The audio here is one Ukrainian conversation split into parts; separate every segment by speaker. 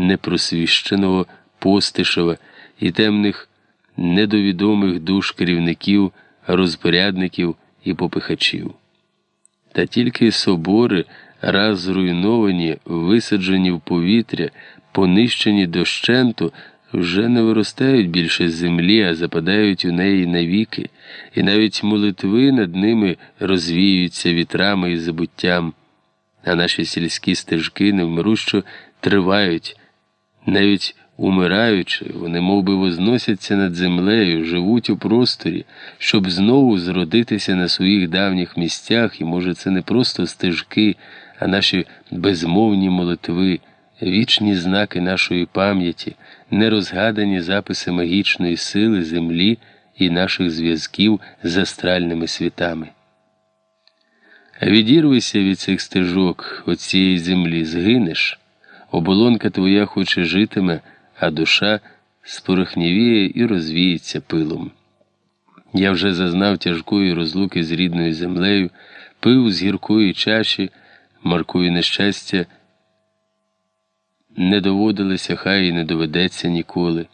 Speaker 1: непросвіщеного Постишева і темних недовідомих душ керівників, розпорядників і попихачів. Та тільки собори, раз зруйновані, висаджені в повітря, понищені дощенту, вже не виростають більше з землі, а западають у неї навіки, і навіть молитви над ними розвіюються вітрами і забуттям, а наші сільські стежки невмирущо тривають, навіть умираючи, вони мов би, возносяться над землею, живуть у просторі, щоб знову зродитися на своїх давніх місцях, і, може, це не просто стежки, а наші безмовні молитви, вічні знаки нашої пам'яті, нерозгадані записи магічної сили землі і наших зв'язків з астральними світами. Відірвися від цих стежок, от цієї землі, згинеш, оболонка твоя хоч і житиме а душа спорохнівіє і розвіється пилом. Я вже зазнав тяжкої розлуки з рідною землею, пив з гіркої чаші, маркую нещастя, не доводилося, хай і не доведеться ніколи,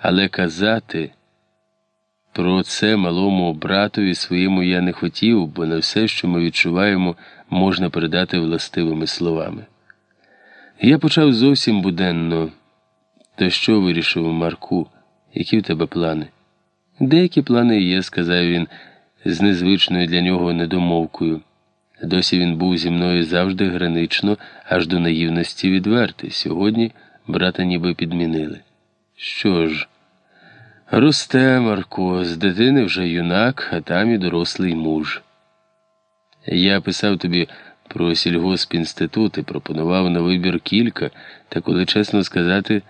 Speaker 1: але казати про це малому братові своєму я не хотів, бо не все, що ми відчуваємо, можна передати властивими словами. Я почав зовсім буденно. То що вирішив Марку? Які в тебе плани? Деякі плани є, сказав він з незвичною для нього недомовкою. Досі він був зі мною завжди гранично, аж до наївності відвертий. Сьогодні брата ніби підмінили. Що ж, росте Марко, з дитини вже юнак, а там і дорослий муж. Я писав тобі про сільгоспінститут і пропонував на вибір кілька, та коли чесно сказати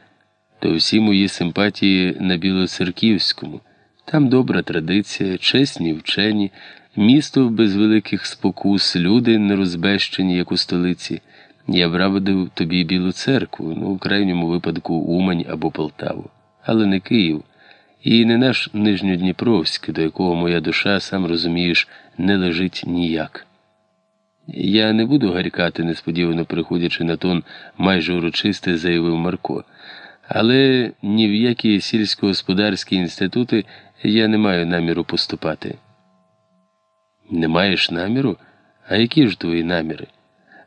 Speaker 1: то всі мої симпатії на Білоцерківському. Там добра традиція, чесні вчені, місто без великих спокус, люди нерозбещені, як у столиці. Я б радив тобі Білу церкву, ну, в крайньому випадку Умань або Полтаву, але не Київ. І не наш Нижньодніпровськ, до якого моя душа, сам розумієш, не лежить ніяк. Я не буду гарькати, несподівано приходячи на тон майже урочисте, заявив Марко. Але ні в які сільськогосподарські інститути я не маю наміру поступати. Не маєш наміру? А які ж твої наміри?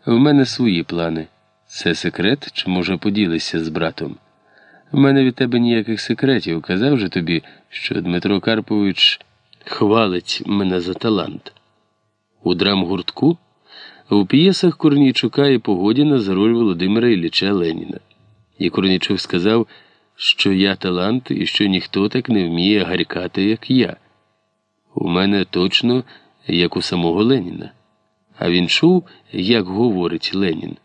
Speaker 1: В мене свої плани. Це секрет, чи, може, поділися з братом? В мене від тебе ніяких секретів. Казав же тобі, що Дмитро Карпович хвалить мене за талант. У драмгуртку у п'єсах Корнійчука і Погодіна за роль Володимира Ілліча Леніна. І Корнічук сказав, що я талант і що ніхто так не вміє гарькати, як я. У мене точно, як у самого Леніна. А він чув, як говорить Ленін.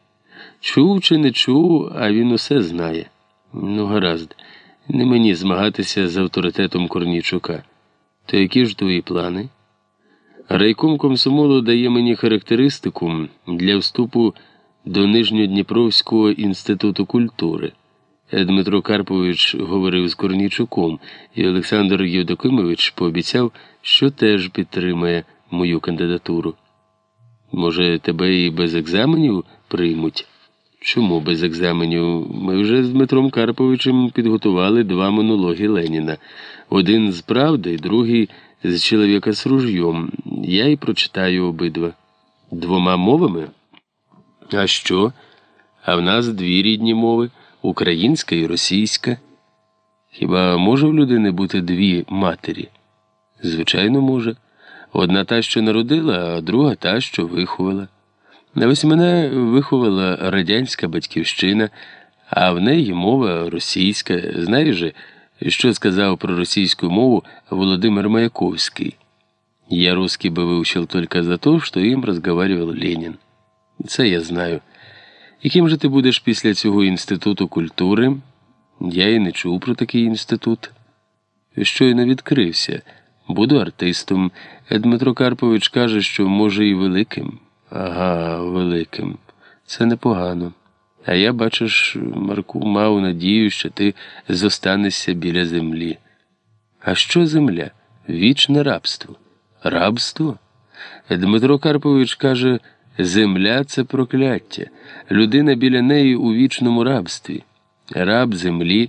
Speaker 1: Чув чи не чув, а він усе знає. Ну, гаразд, не мені змагатися з авторитетом Корнічука. То які ж твої плани? Райком комсомолу дає мені характеристику для вступу до Нижньодніпровського інституту культури. Дмитро Карпович говорив з Корнійчуком, і Олександр Євдокимович пообіцяв, що теж підтримає мою кандидатуру. Може, тебе і без екзаменів приймуть? Чому без екзаменів? Ми вже з Дмитром Карповичем підготували два монологи Леніна. Один з правди, другий з чоловіка з ружйом. Я й прочитаю обидва. Двома мовами? А що? А в нас дві рідні мови українська і російська. Хіба може в людини бути дві матері? Звичайно, може. Одна та, що народила, а друга та, що виховала. Ось мене виховала радянська батьківщина, а в неї мова російська. Знаєш же, що сказав про російську мову Володимир Маяковський? Я русский бы выучил только за то, что им разговаривал Ленин. Це я знаю. Яким же ти будеш після цього інституту культури? Я і не чув про такий інститут. Щойно відкрився. Буду артистом. Дмитро Карпович каже, що може і великим. Ага, великим. Це непогано. А я, бачиш, Марку, мав надію, що ти зостанешся біля землі. А що земля? Вічне рабство. Рабство? Дмитро Карпович каже. Земля це прокляття, людина біля неї у вічному рабстві. раб землі.